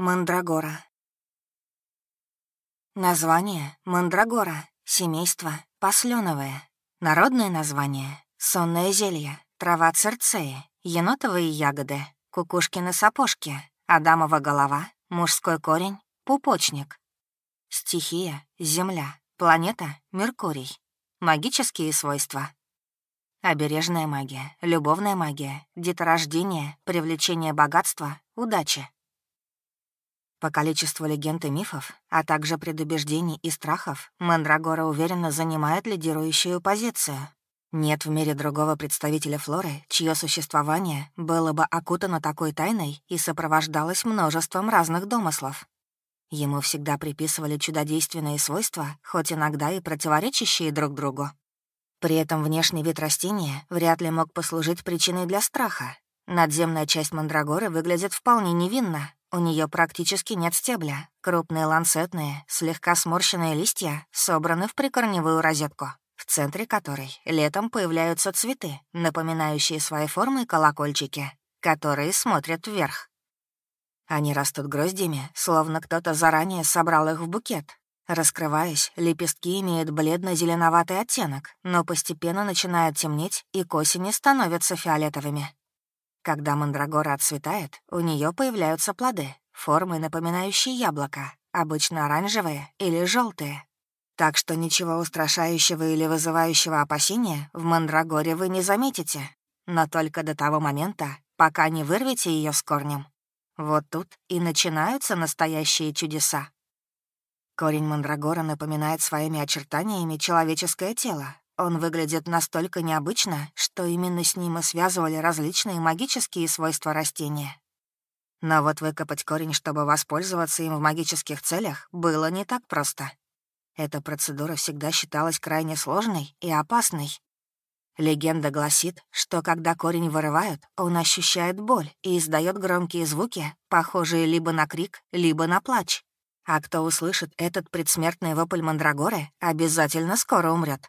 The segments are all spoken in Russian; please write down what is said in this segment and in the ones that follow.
Мандрагора. Название — Мандрагора, семейство — посленовое. Народное название — сонное зелье, трава церцеи, енотовые ягоды, кукушкины сапожки, адамова голова, мужской корень, пупочник. Стихия — земля, планета — Меркурий. Магические свойства. Обережная магия, любовная магия, деторождение, привлечение богатства, удачи. По количеству легенд и мифов, а также предубеждений и страхов, Мандрагора уверенно занимает лидирующую позицию. Нет в мире другого представителя флоры, чье существование было бы окутано такой тайной и сопровождалось множеством разных домыслов. Ему всегда приписывали чудодейственные свойства, хоть иногда и противоречащие друг другу. При этом внешний вид растения вряд ли мог послужить причиной для страха. Надземная часть мандрагоры выглядит вполне невинно, у нее практически нет стебля. Крупные ланцетные, слегка сморщенные листья собраны в прикорневую розетку, в центре которой летом появляются цветы, напоминающие своей формой колокольчики, которые смотрят вверх. Они растут гроздями, словно кто-то заранее собрал их в букет. Раскрываясь, лепестки имеют бледно-зеленоватый оттенок, но постепенно начинают темнеть и к осени становятся фиолетовыми. Когда мандрагора отцветает, у нее появляются плоды, формы, напоминающие яблоко, обычно оранжевые или желтые. Так что ничего устрашающего или вызывающего опасения в мандрагоре вы не заметите, но только до того момента, пока не вырвете ее с корнем. Вот тут и начинаются настоящие чудеса. Корень мандрагора напоминает своими очертаниями человеческое тело, он выглядит настолько необычно, что именно с ним и связывали различные магические свойства растения. Но вот выкопать корень, чтобы воспользоваться им в магических целях, было не так просто. Эта процедура всегда считалась крайне сложной и опасной. Легенда гласит, что когда корень вырывают, он ощущает боль и издает громкие звуки, похожие либо на крик, либо на плач. А кто услышит этот предсмертный вопль мандрагоры, обязательно скоро умрет.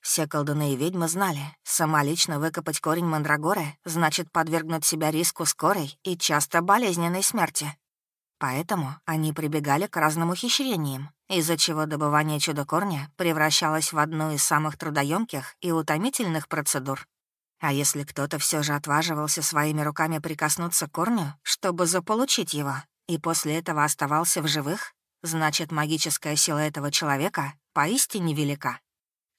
Все колдуны и ведьмы знали, самолично выкопать корень мандрагоры значит подвергнуть себя риску скорой и часто болезненной смерти. Поэтому они прибегали к разным ухищрениям, из-за чего добывание чудо-корня превращалось в одну из самых трудоемких и утомительных процедур. А если кто-то все же отваживался своими руками прикоснуться к корню, чтобы заполучить его, и после этого оставался в живых, значит, магическая сила этого человека поистине велика.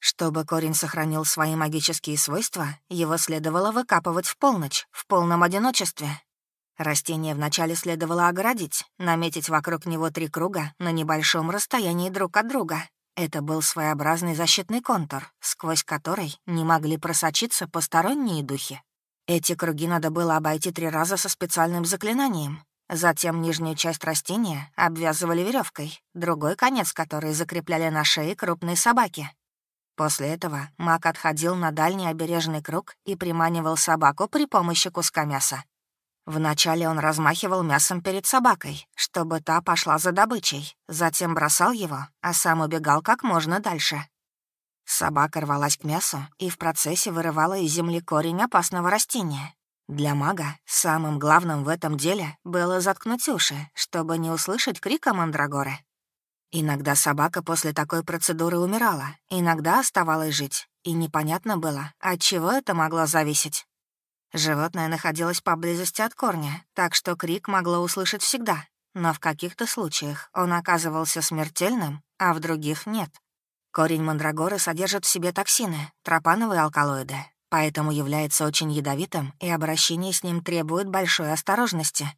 Чтобы корень сохранил свои магические свойства, его следовало выкапывать в полночь, в полном одиночестве. Растение вначале следовало оградить, наметить вокруг него три круга на небольшом расстоянии друг от друга. Это был своеобразный защитный контур, сквозь который не могли просочиться посторонние духи. Эти круги надо было обойти три раза со специальным заклинанием. Затем нижнюю часть растения обвязывали веревкой, другой конец которой закрепляли на шее крупной собаки. После этого маг отходил на дальний обережный круг и приманивал собаку при помощи куска мяса. Вначале он размахивал мясом перед собакой, чтобы та пошла за добычей, затем бросал его, а сам убегал как можно дальше. Собака рвалась к мясу и в процессе вырывала из земли корень опасного растения. Для мага самым главным в этом деле было заткнуть уши, чтобы не услышать крика мандрагоры. Иногда собака после такой процедуры умирала, иногда оставалась жить, и непонятно было, от чего это могло зависеть. Животное находилось поблизости от корня, так что крик могло услышать всегда, но в каких-то случаях он оказывался смертельным, а в других — нет. Корень мандрагоры содержит в себе токсины, тропановые алкалоиды, поэтому является очень ядовитым, и обращение с ним требует большой осторожности.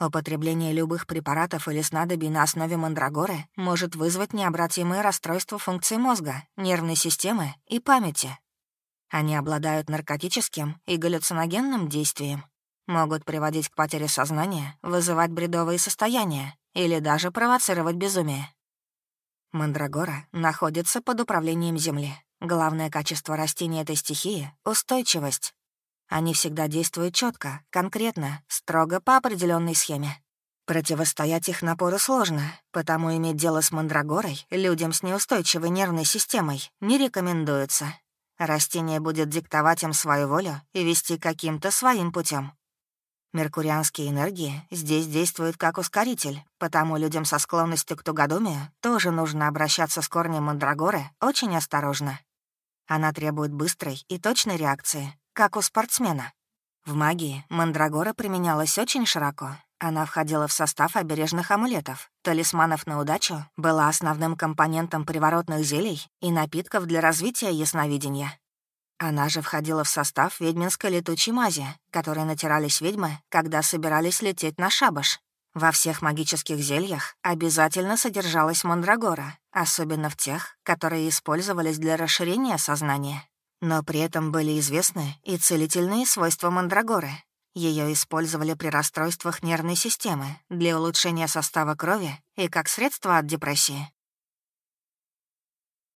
Употребление любых препаратов или снадобий на основе мандрагоры может вызвать необратимые расстройства функций мозга, нервной системы и памяти. Они обладают наркотическим и галлюциногенным действием, могут приводить к потере сознания, вызывать бредовые состояния или даже провоцировать безумие. Мандрагора находится под управлением Земли. Главное качество растения этой стихии — устойчивость. Они всегда действуют четко, конкретно, строго по определенной схеме. Противостоять их напору сложно, потому иметь дело с мандрагорой людям с неустойчивой нервной системой не рекомендуется. Растение будет диктовать им свою волю и вести каким-то своим путем. Меркурианские энергии здесь действуют как ускоритель, потому людям со склонностью к тугодумию тоже нужно обращаться с корнем мандрагоры очень осторожно. Она требует быстрой и точной реакции, как у спортсмена. В магии мандрагора применялась очень широко. Она входила в состав обережных амулетов, талисманов на удачу, была основным компонентом приворотных зелий и напитков для развития ясновидения. Она же входила в состав ведьминской летучей мази, которой натирались ведьмы, когда собирались лететь на шабаш. Во всех магических зельях обязательно содержалась мандрагора, особенно в тех, которые использовались для расширения сознания. Но при этом были известны и целительные свойства мандрагоры. Ее использовали при расстройствах нервной системы, для улучшения состава крови и как средство от депрессии.